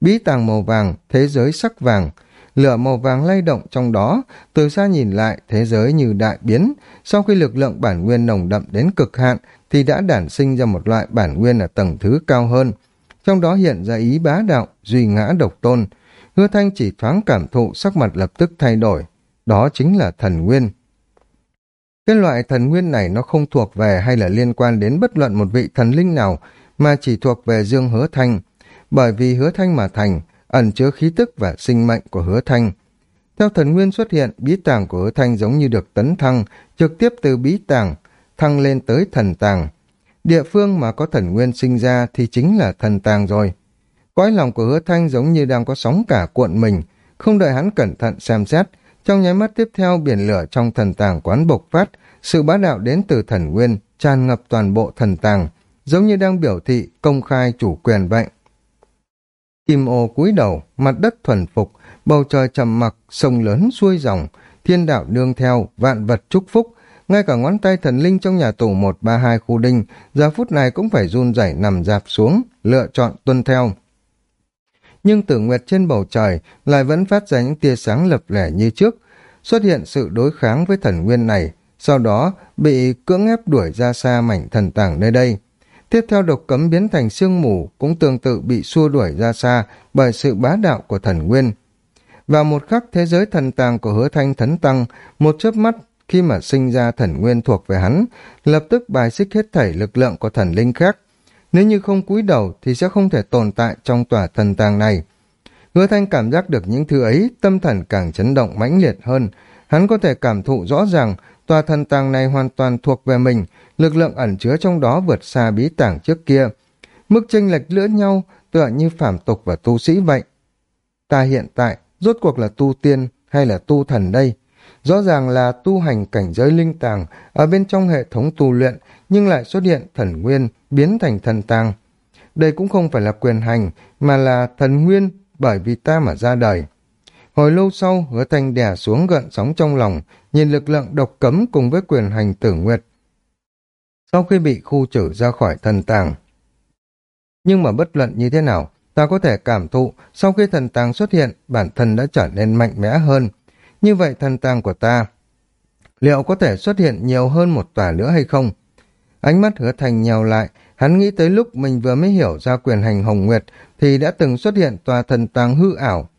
Bí tàng màu vàng, thế giới sắc vàng, lửa màu vàng lay động trong đó, từ xa nhìn lại, thế giới như đại biến, sau khi lực lượng bản nguyên nồng đậm đến cực hạn, thì đã đản sinh ra một loại bản nguyên ở tầng thứ cao hơn. Trong đó hiện ra ý bá đạo, duy ngã độc tôn, Hứa Thanh chỉ thoáng cảm thụ sắc mặt lập tức thay đổi. Đó chính là thần nguyên. Cái loại thần nguyên này nó không thuộc về hay là liên quan đến bất luận một vị thần linh nào, mà chỉ thuộc về Dương Hứa Thanh. Bởi vì Hứa Thanh mà thành, ẩn chứa khí tức và sinh mệnh của Hứa Thanh. Theo thần nguyên xuất hiện, bí tàng của Hứa Thanh giống như được tấn thăng, trực tiếp từ bí tàng, thăng lên tới thần tàng. Địa phương mà có thần nguyên sinh ra thì chính là thần tàng rồi. Cõi lòng của hứa thanh giống như đang có sóng cả cuộn mình, không đợi hắn cẩn thận xem xét. Trong nháy mắt tiếp theo biển lửa trong thần tàng quán bộc phát, sự bá đạo đến từ thần nguyên, tràn ngập toàn bộ thần tàng, giống như đang biểu thị công khai chủ quyền vậy. Kim ô cúi đầu, mặt đất thuần phục, bầu trời trầm mặc, sông lớn xuôi dòng, thiên đạo nương theo, vạn vật chúc phúc, ngay cả ngón tay thần linh trong nhà tù 132 khu đinh, giờ phút này cũng phải run rẩy nằm dạp xuống, lựa chọn tuân theo nhưng tử nguyệt trên bầu trời lại vẫn phát ra những tia sáng lập lẻ như trước, xuất hiện sự đối kháng với thần nguyên này, sau đó bị cưỡng ép đuổi ra xa mảnh thần tàng nơi đây. Tiếp theo độc cấm biến thành sương mù cũng tương tự bị xua đuổi ra xa bởi sự bá đạo của thần nguyên. Vào một khắc thế giới thần tàng của hứa thanh thấn tăng, một chớp mắt khi mà sinh ra thần nguyên thuộc về hắn, lập tức bài xích hết thảy lực lượng của thần linh khác. Nếu như không cúi đầu thì sẽ không thể tồn tại trong tòa thần tàng này. Hứa thanh cảm giác được những thứ ấy, tâm thần càng chấn động mãnh liệt hơn. Hắn có thể cảm thụ rõ ràng, tòa thần tàng này hoàn toàn thuộc về mình, lực lượng ẩn chứa trong đó vượt xa bí tảng trước kia. Mức chênh lệch lgiữa nhau tựa như phàm tục và tu sĩ vậy. Ta hiện tại, rốt cuộc là tu tiên hay là tu thần đây? Rõ ràng là tu hành cảnh giới linh tàng ở bên trong hệ thống tu luyện nhưng lại xuất hiện thần nguyên biến thành thần tàng. Đây cũng không phải là quyền hành mà là thần nguyên bởi vì ta mà ra đời. Hồi lâu sau, hứa thanh đè xuống gợn sóng trong lòng, nhìn lực lượng độc cấm cùng với quyền hành tử nguyệt. Sau khi bị khu trừ ra khỏi thần tàng. Nhưng mà bất luận như thế nào, ta có thể cảm thụ sau khi thần tàng xuất hiện, bản thân đã trở nên mạnh mẽ hơn. Như vậy thần tàng của ta, liệu có thể xuất hiện nhiều hơn một tòa nữa hay không? Ánh mắt hứa thành nhào lại, hắn nghĩ tới lúc mình vừa mới hiểu ra quyền hành hồng nguyệt thì đã từng xuất hiện tòa thần tàng hư ảo.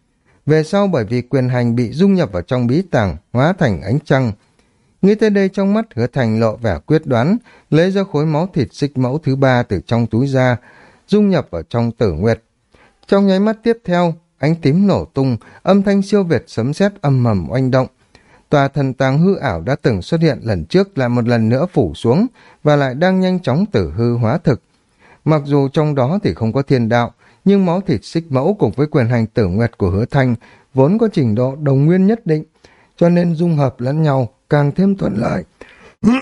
Về sau bởi vì quyền hành bị dung nhập vào trong bí tàng, hóa thành ánh trăng. Nghĩ tới đây trong mắt hứa thành lộ vẻ quyết đoán, lấy ra khối máu thịt xích mẫu thứ ba từ trong túi ra, dung nhập vào trong tử nguyệt. Trong nháy mắt tiếp theo, ánh tím nổ tung, âm thanh siêu việt sấm sét âm mầm oanh động. Tòa thần tàng hư ảo đã từng xuất hiện lần trước lại một lần nữa phủ xuống và lại đang nhanh chóng tử hư hóa thực. Mặc dù trong đó thì không có thiên đạo, nhưng máu thịt xích mẫu cùng với quyền hành tử nguyệt của hứa thanh vốn có trình độ đồng nguyên nhất định, cho nên dung hợp lẫn nhau càng thêm thuận lợi.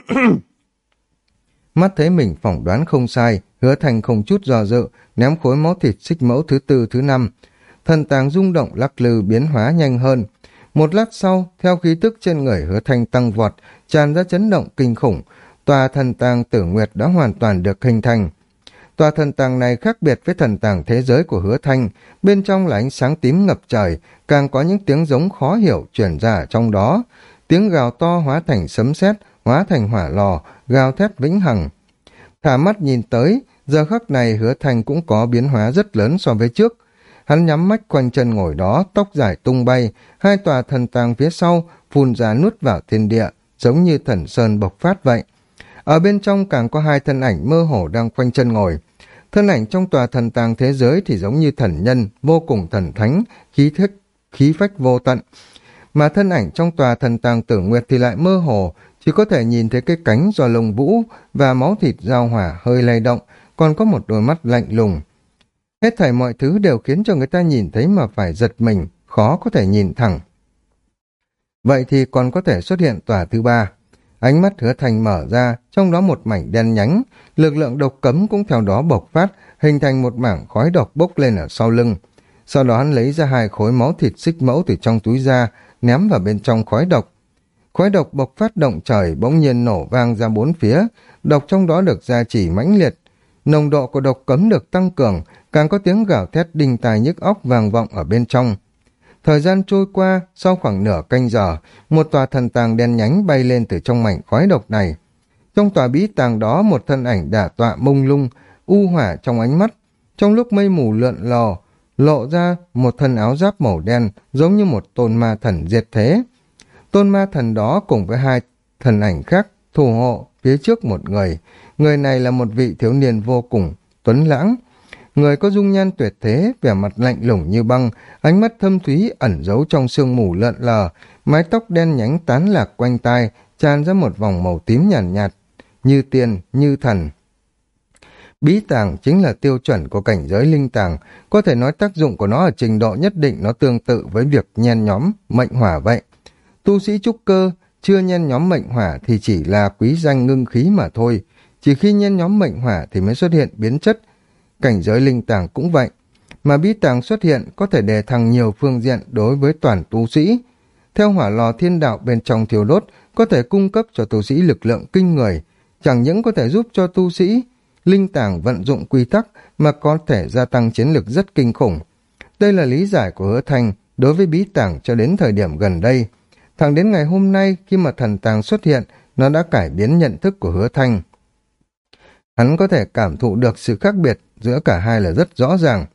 Mắt thấy mình phỏng đoán không sai, hứa thành không chút do dự, ném khối máu thịt xích mẫu thứ tư thứ năm. Thần tàng rung động lắc lư biến hóa nhanh hơn. Một lát sau, theo khí tức trên người hứa thanh tăng vọt, tràn ra chấn động kinh khủng, tòa thần tàng tử nguyệt đã hoàn toàn được hình thành. Tòa thần tàng này khác biệt với thần tàng thế giới của hứa thanh, bên trong là ánh sáng tím ngập trời, càng có những tiếng giống khó hiểu chuyển ra trong đó. Tiếng gào to hóa thành sấm sét, hóa thành hỏa lò, gào thét vĩnh hằng. Thả mắt nhìn tới, giờ khắc này hứa thanh cũng có biến hóa rất lớn so với trước. Hắn nhắm mắt quanh chân ngồi đó, tóc dài tung bay, hai tòa thần tàng phía sau phun ra nuốt vào thiên địa, giống như thần sơn bộc phát vậy. Ở bên trong càng có hai thân ảnh mơ hồ đang quanh chân ngồi. Thân ảnh trong tòa thần tàng thế giới thì giống như thần nhân, vô cùng thần thánh, khí thức, khí phách vô tận. Mà thân ảnh trong tòa thần tàng tử nguyệt thì lại mơ hồ, chỉ có thể nhìn thấy cái cánh do lông vũ và máu thịt giao hỏa hơi lay động, còn có một đôi mắt lạnh lùng. Hết thảy mọi thứ đều khiến cho người ta nhìn thấy mà phải giật mình, khó có thể nhìn thẳng. Vậy thì còn có thể xuất hiện tòa thứ ba. Ánh mắt hứa thành mở ra, trong đó một mảnh đen nhánh, lực lượng độc cấm cũng theo đó bộc phát, hình thành một mảng khói độc bốc lên ở sau lưng. Sau đó hắn lấy ra hai khối máu thịt xích mẫu từ trong túi ra, ném vào bên trong khói độc. Khói độc bộc phát động trời bỗng nhiên nổ vang ra bốn phía, độc trong đó được gia trì mãnh liệt. Nồng độ của độc cấm được tăng cường, càng có tiếng gào thét đinh tài nhức óc vang vọng ở bên trong. Thời gian trôi qua, sau khoảng nửa canh giờ, một tòa thần tàng đen nhánh bay lên từ trong mảnh khói độc này. Trong tòa bí tàng đó một thân ảnh đả tọa mông lung, u hỏa trong ánh mắt. Trong lúc mây mù lượn lò, lộ ra một thân áo giáp màu đen giống như một tôn ma thần diệt thế. Tôn ma thần đó cùng với hai thần ảnh khác thủ hộ phía trước một người. Người này là một vị thiếu niên vô cùng, tuấn lãng, Người có dung nhan tuyệt thế, vẻ mặt lạnh lùng như băng, ánh mắt thâm thúy ẩn giấu trong sương mù lợn lờ, mái tóc đen nhánh tán lạc quanh tai, tràn ra một vòng màu tím nhàn nhạt, nhạt, như tiên, như thần. Bí tàng chính là tiêu chuẩn của cảnh giới linh tàng, có thể nói tác dụng của nó ở trình độ nhất định nó tương tự với việc nhen nhóm mệnh hỏa vậy. Tu sĩ trúc cơ chưa nhen nhóm mệnh hỏa thì chỉ là quý danh ngưng khí mà thôi, chỉ khi nhen nhóm mệnh hỏa thì mới xuất hiện biến chất, cảnh giới linh tàng cũng vậy. Mà bí tàng xuất hiện có thể đề thăng nhiều phương diện đối với toàn tu sĩ. Theo hỏa lò thiên đạo bên trong thiêu đốt, có thể cung cấp cho tu sĩ lực lượng kinh người, chẳng những có thể giúp cho tu sĩ linh tàng vận dụng quy tắc mà có thể gia tăng chiến lực rất kinh khủng. Đây là lý giải của hứa thanh đối với bí tàng cho đến thời điểm gần đây. Thẳng đến ngày hôm nay khi mà thần tàng xuất hiện, nó đã cải biến nhận thức của hứa thanh. Hắn có thể cảm thụ được sự khác biệt giữa cả hai là rất rõ ràng.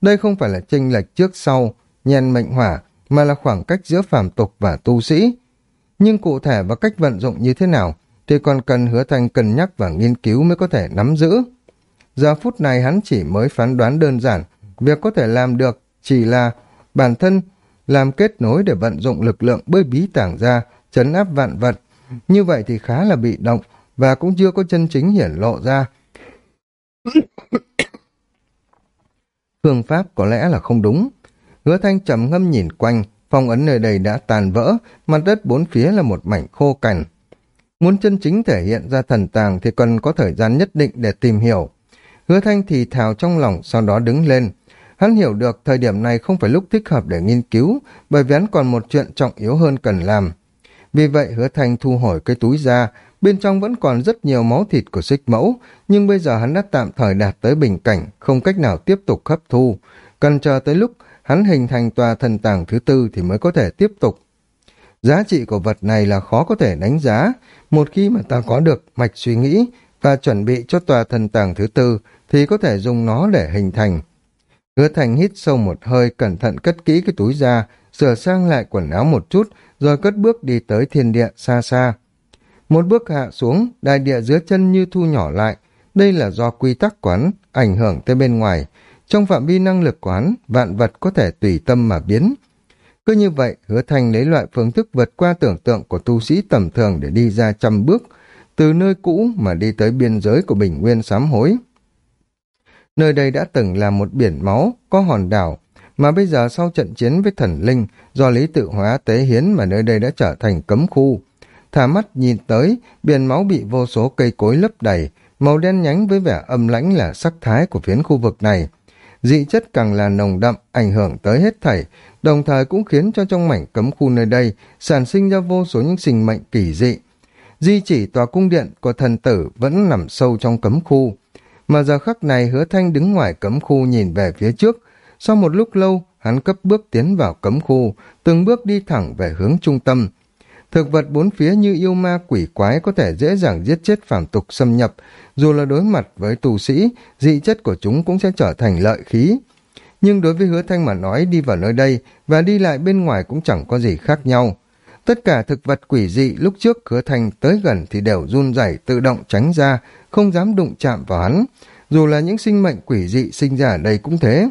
Đây không phải là chênh lệch trước sau, nhen mệnh hỏa, mà là khoảng cách giữa phàm tục và tu sĩ. nhưng cụ thể và cách vận dụng như thế nào thì còn cần hứa thanh cân nhắc và nghiên cứu mới có thể nắm giữ. Giờ phút này hắn chỉ mới phán đoán đơn giản, việc có thể làm được chỉ là bản thân làm kết nối để vận dụng lực lượng bơi bí tảng ra, chấn áp vạn vật. Như vậy thì khá là bị động và cũng chưa có chân chính hiển lộ ra. Phương pháp có lẽ là không đúng. Hứa thanh trầm ngâm nhìn quanh, phong ấn nơi đây đã tàn vỡ, mặt đất bốn phía là một mảnh khô cằn. Muốn chân chính thể hiện ra thần tàng thì cần có thời gian nhất định để tìm hiểu. Hứa thanh thì thào trong lòng sau đó đứng lên. Hắn hiểu được thời điểm này không phải lúc thích hợp để nghiên cứu, bởi vì hắn còn một chuyện trọng yếu hơn cần làm. Vì vậy hứa thanh thu hồi cái túi ra, bên trong vẫn còn rất nhiều máu thịt của xích mẫu, nhưng bây giờ hắn đã tạm thời đạt tới bình cảnh, không cách nào tiếp tục hấp thu. Cần chờ tới lúc hắn hình thành tòa thần tàng thứ tư thì mới có thể tiếp tục. Giá trị của vật này là khó có thể đánh giá. Một khi mà ta có được mạch suy nghĩ và chuẩn bị cho tòa thần tàng thứ tư thì có thể dùng nó để hình thành. Hứa thành hít sâu một hơi cẩn thận cất kỹ cái túi ra, sửa sang lại quần áo một chút, rồi cất bước đi tới thiên địa xa xa. Một bước hạ xuống, đại địa dưới chân như thu nhỏ lại. Đây là do quy tắc quán ảnh hưởng tới bên ngoài. Trong phạm vi năng lực quán, vạn vật có thể tùy tâm mà biến. Cứ như vậy, hứa thành lấy loại phương thức vượt qua tưởng tượng của tu sĩ tầm thường để đi ra trăm bước, từ nơi cũ mà đi tới biên giới của bình nguyên sám hối. Nơi đây đã từng là một biển máu, có hòn đảo, mà bây giờ sau trận chiến với thần linh, do lý tự hóa tế hiến mà nơi đây đã trở thành cấm khu. Thả mắt nhìn tới, biển máu bị vô số cây cối lấp đầy, màu đen nhánh với vẻ âm lãnh là sắc thái của phiến khu vực này. Dị chất càng là nồng đậm, ảnh hưởng tới hết thảy, đồng thời cũng khiến cho trong mảnh cấm khu nơi đây sản sinh ra vô số những sinh mệnh kỳ dị. Di chỉ tòa cung điện của thần tử vẫn nằm sâu trong cấm khu, mà giờ khắc này hứa thanh đứng ngoài cấm khu nhìn về phía trước. Sau một lúc lâu, hắn cấp bước tiến vào cấm khu, từng bước đi thẳng về hướng trung tâm. Thực vật bốn phía như yêu ma quỷ quái có thể dễ dàng giết chết phàm tục xâm nhập, dù là đối mặt với tù sĩ, dị chất của chúng cũng sẽ trở thành lợi khí. Nhưng đối với hứa thanh mà nói đi vào nơi đây và đi lại bên ngoài cũng chẳng có gì khác nhau. Tất cả thực vật quỷ dị lúc trước hứa thanh tới gần thì đều run rẩy tự động tránh ra, không dám đụng chạm vào hắn. Dù là những sinh mệnh quỷ dị sinh ra ở đây cũng thế.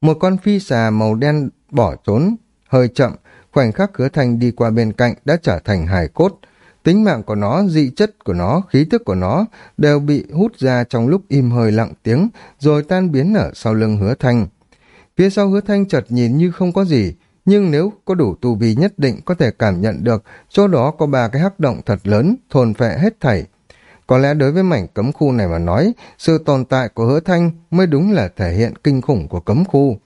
Một con phi xà màu đen bỏ trốn, hơi chậm, khoảnh khắc hứa thanh đi qua bên cạnh đã trở thành hài cốt. Tính mạng của nó, dị chất của nó, khí thức của nó đều bị hút ra trong lúc im hơi lặng tiếng, rồi tan biến ở sau lưng hứa thanh. Phía sau hứa thanh chợt nhìn như không có gì, nhưng nếu có đủ tu vi nhất định có thể cảm nhận được chỗ đó có ba cái hắc động thật lớn, thôn phệ hết thảy. Có lẽ đối với mảnh cấm khu này mà nói, sự tồn tại của hứa thanh mới đúng là thể hiện kinh khủng của cấm khu.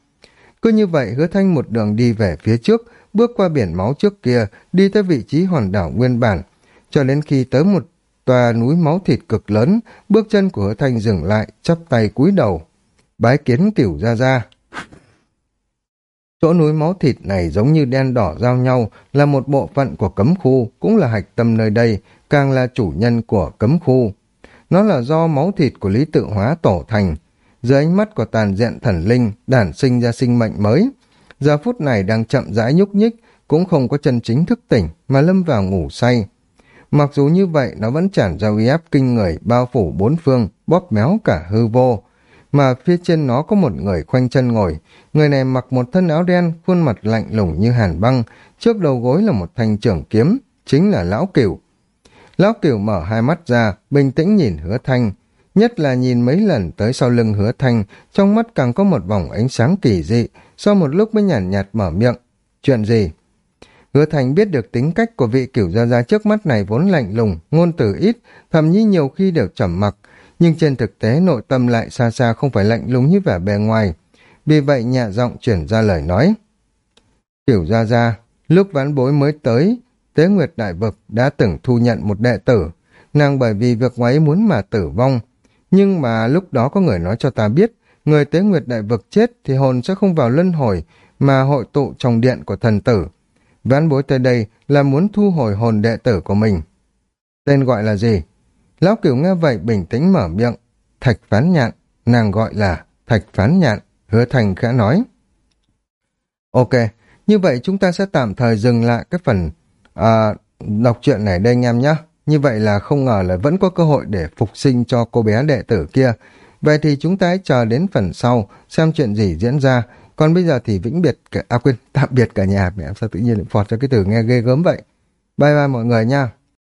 Cứ như vậy hứa thanh một đường đi về phía trước, bước qua biển máu trước kia, đi tới vị trí hòn đảo nguyên bản, cho đến khi tới một tòa núi máu thịt cực lớn, bước chân của hứa thanh dừng lại, chắp tay cúi đầu. Bái kiến cửu ra ra. Chỗ núi máu thịt này giống như đen đỏ giao nhau, là một bộ phận của cấm khu, cũng là hạch tâm nơi đây, càng là chủ nhân của cấm khu. Nó là do máu thịt của lý tự hóa tổ thành. Dưới ánh mắt của tàn diện thần linh, đản sinh ra sinh mệnh mới. Giờ phút này đang chậm rãi nhúc nhích, cũng không có chân chính thức tỉnh, mà lâm vào ngủ say. Mặc dù như vậy, nó vẫn tràn ra uy áp kinh người, bao phủ bốn phương, bóp méo cả hư vô mà phía trên nó có một người khoanh chân ngồi. Người này mặc một thân áo đen, khuôn mặt lạnh lùng như hàn băng, trước đầu gối là một thanh trưởng kiếm, chính là Lão Cửu. Lão Cửu mở hai mắt ra, bình tĩnh nhìn hứa thanh, nhất là nhìn mấy lần tới sau lưng hứa thanh, trong mắt càng có một vòng ánh sáng kỳ dị, sau một lúc mới nhàn nhạt, nhạt mở miệng. Chuyện gì? Hứa Thành biết được tính cách của vị cửu gia gia trước mắt này vốn lạnh lùng, ngôn từ ít, thậm chí nhiều khi đều trầm mặc, nhưng trên thực tế nội tâm lại xa xa không phải lạnh lùng như vẻ bề ngoài. Vì vậy nhẹ giọng chuyển ra lời nói. Cửu gia gia, lúc ván bối mới tới, Tế Nguyệt Đại Vực đã từng thu nhận một đệ tử, nàng bởi vì việc ngoáy muốn mà tử vong. Nhưng mà lúc đó có người nói cho ta biết, người Tế Nguyệt Đại Vực chết thì hồn sẽ không vào luân hồi, mà hội tụ trong điện của thần tử. Ván bối tới đây là muốn thu hồi hồn đệ tử của mình. Tên gọi là gì? Lão cửu nghe vậy bình tĩnh mở miệng. Thạch phán nhạn, nàng gọi là thạch phán nhạn, hứa thành khẽ nói. Ok, như vậy chúng ta sẽ tạm thời dừng lại cái phần à, đọc truyện này đây anh em nhé. Như vậy là không ngờ là vẫn có cơ hội để phục sinh cho cô bé đệ tử kia. Vậy thì chúng ta hãy chờ đến phần sau xem chuyện gì diễn ra. Còn bây giờ thì vĩnh biệt, cả, à quên, tạm biệt cả nhà. Mẹ em sao tự nhiên lại phọt cho cái từ nghe ghê gớm vậy. Bye bye mọi người nha.